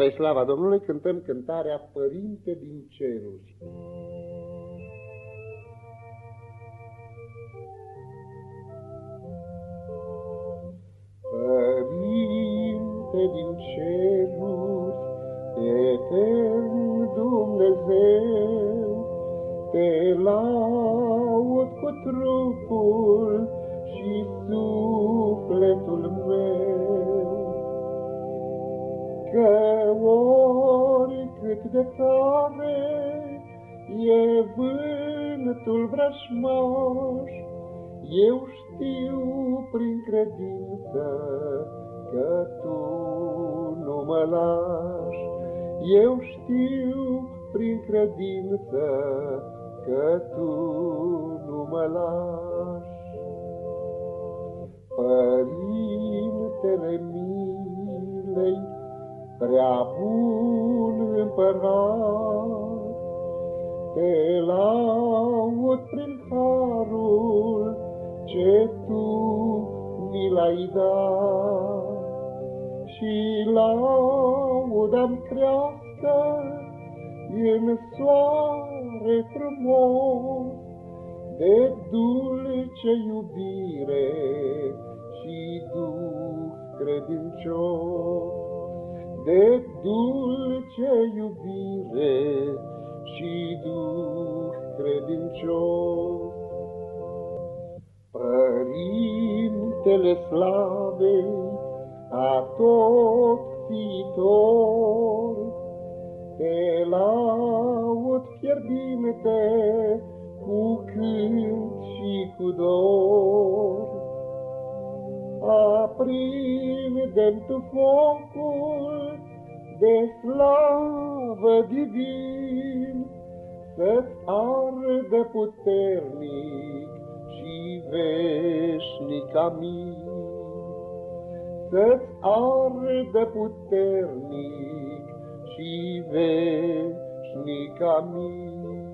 Spre slava Domnului cântăm cântarea Părinte din ceruri. Părinte din ceruri, etern Dumnezeu, te laud cu trupul și sufletul meu, că oricât de tare e vântul vrășmaș, eu știu prin credință că Tu nu mă lași. Eu știu prin credință că Tu nu mă lași. Prea bun împărat, te laud prin harul ce tu mi l-ai dat. Și laudam crească în soare frumos de dulce iubire și duh credincios, de dulce iubire și duh credincios. Părintele slavei, a tot fiitor, te laud fierbinte Aprinde-mi tu focul de slavă divin, Să-ți ardă puternic și veșnic amin. Să-ți ardă puternic și veșnic amin.